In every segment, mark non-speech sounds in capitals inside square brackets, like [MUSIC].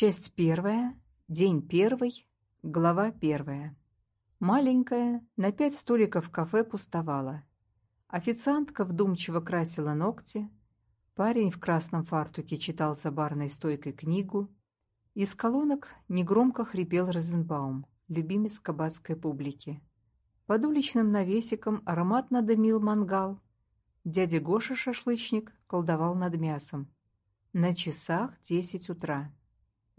Часть первая, день первый, глава первая. Маленькая, на пять столиков кафе пустовала. Официантка вдумчиво красила ногти, парень в красном фартуке читал за барной стойкой книгу, из колонок негромко хрипел Розенбаум, любимец кабацкой публики. Под уличным навесиком ароматно дымил мангал. Дядя Гоша шашлычник колдовал над мясом. На часах десять утра.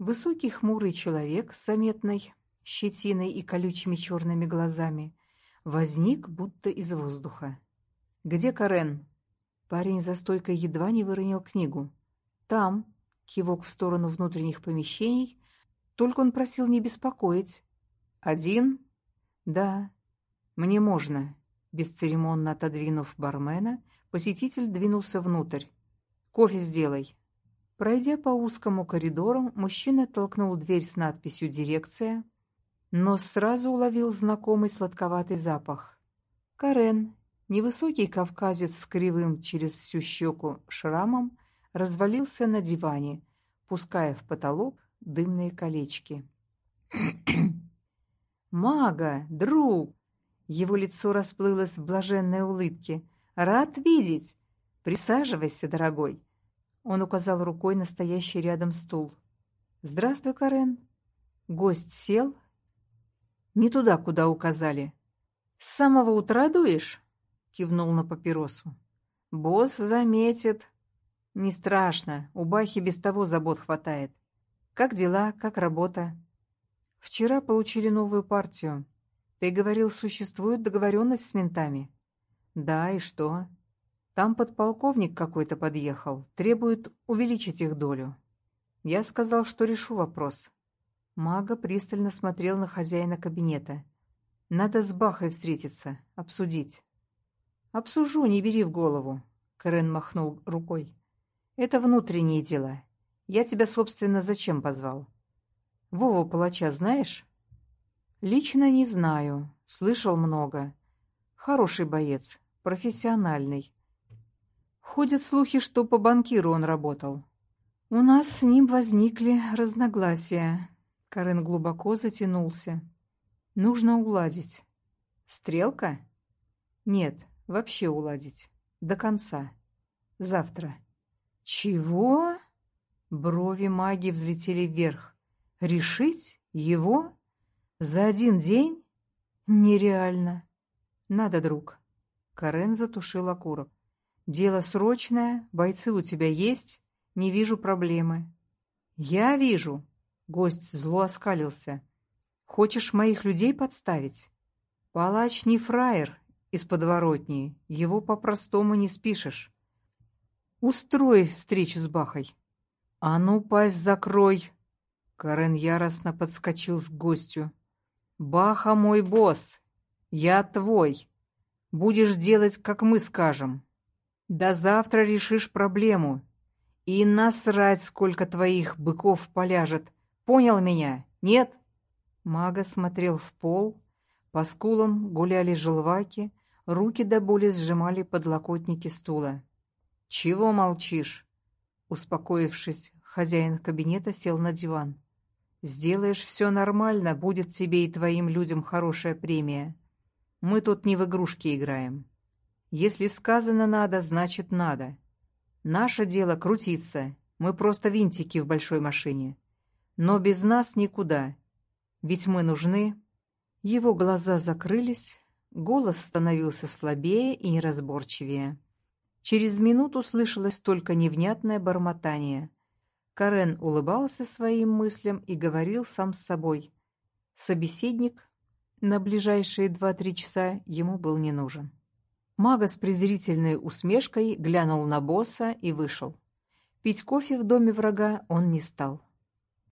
Высокий хмурый человек с заметной щетиной и колючими черными глазами возник будто из воздуха. «Где Карен?» Парень за стойкой едва не выронил книгу. «Там», — кивок в сторону внутренних помещений, только он просил не беспокоить. «Один?» «Да». «Мне можно». Бесцеремонно отодвинув бармена, посетитель двинулся внутрь. «Кофе сделай». Пройдя по узкому коридору, мужчина толкнул дверь с надписью «Дирекция», но сразу уловил знакомый сладковатый запах. Карен, невысокий кавказец с кривым через всю щеку шрамом, развалился на диване, пуская в потолок дымные колечки. [CLEARS THROAT] «Мага, друг!» Его лицо расплылось в блаженной улыбке. «Рад видеть! Присаживайся, дорогой!» Он указал рукой на стоящий рядом стул. «Здравствуй, Карен». Гость сел. «Не туда, куда указали». «С самого утра дуешь?» — кивнул на папиросу. «Босс заметит». «Не страшно, у Бахи без того забот хватает. Как дела, как работа?» «Вчера получили новую партию. Ты говорил, существует договоренность с ментами?» «Да, и что?» Там подполковник какой-то подъехал, требует увеличить их долю. Я сказал, что решу вопрос. Мага пристально смотрел на хозяина кабинета. Надо с Бахой встретиться, обсудить. Обсужу, не бери в голову. Кэрен махнул рукой. Это внутренние дела. Я тебя, собственно, зачем позвал? Вову Палача знаешь? Лично не знаю. Слышал много. Хороший боец, профессиональный. Ходят слухи, что по банкиру он работал. У нас с ним возникли разногласия. Карен глубоко затянулся. Нужно уладить. Стрелка? Нет, вообще уладить. До конца. Завтра. Чего? Брови маги взлетели вверх. Решить его? За один день? Нереально. Надо, друг. Карен затушил окурок. Дело срочное, бойцы у тебя есть, не вижу проблемы. Я вижу. Гость зло оскалился. Хочешь моих людей подставить? Палач не фраер из подворотни, его по-простому не спишешь. Устрой встречу с Бахой. А ну, пасть закрой. Карен яростно подскочил к гостю. Баха мой босс, я твой. Будешь делать, как мы скажем. До завтра решишь проблему. И насрать, сколько твоих быков поляжет. Понял меня? Нет?» Мага смотрел в пол, по скулам гуляли желваки, руки до боли сжимали подлокотники стула. «Чего молчишь?» Успокоившись, хозяин кабинета сел на диван. «Сделаешь все нормально, будет тебе и твоим людям хорошая премия. Мы тут не в игрушки играем». Если сказано надо, значит надо. Наше дело крутиться, мы просто винтики в большой машине. Но без нас никуда. Ведь мы нужны. Его глаза закрылись, голос становился слабее и неразборчивее. Через минуту слышалось только невнятное бормотание. Карен улыбался своим мыслям и говорил сам с собой. Собеседник на ближайшие два-три часа ему был не нужен. Мага с презрительной усмешкой глянул на босса и вышел. Пить кофе в доме врага он не стал.